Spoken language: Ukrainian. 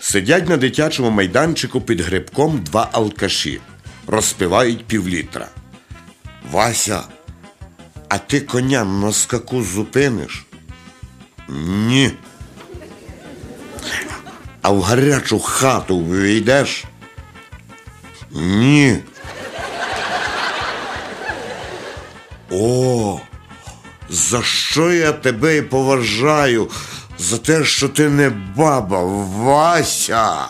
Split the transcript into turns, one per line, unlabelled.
Сидять на дитячому майданчику під грибком два алкаші, розпивають півлітра. Вася, а ти коня на скаку зупиниш? Ні. А в гарячу хату війдеш? Ні. О, за що я тебе і поважаю? За те, що ти не баба, Вася.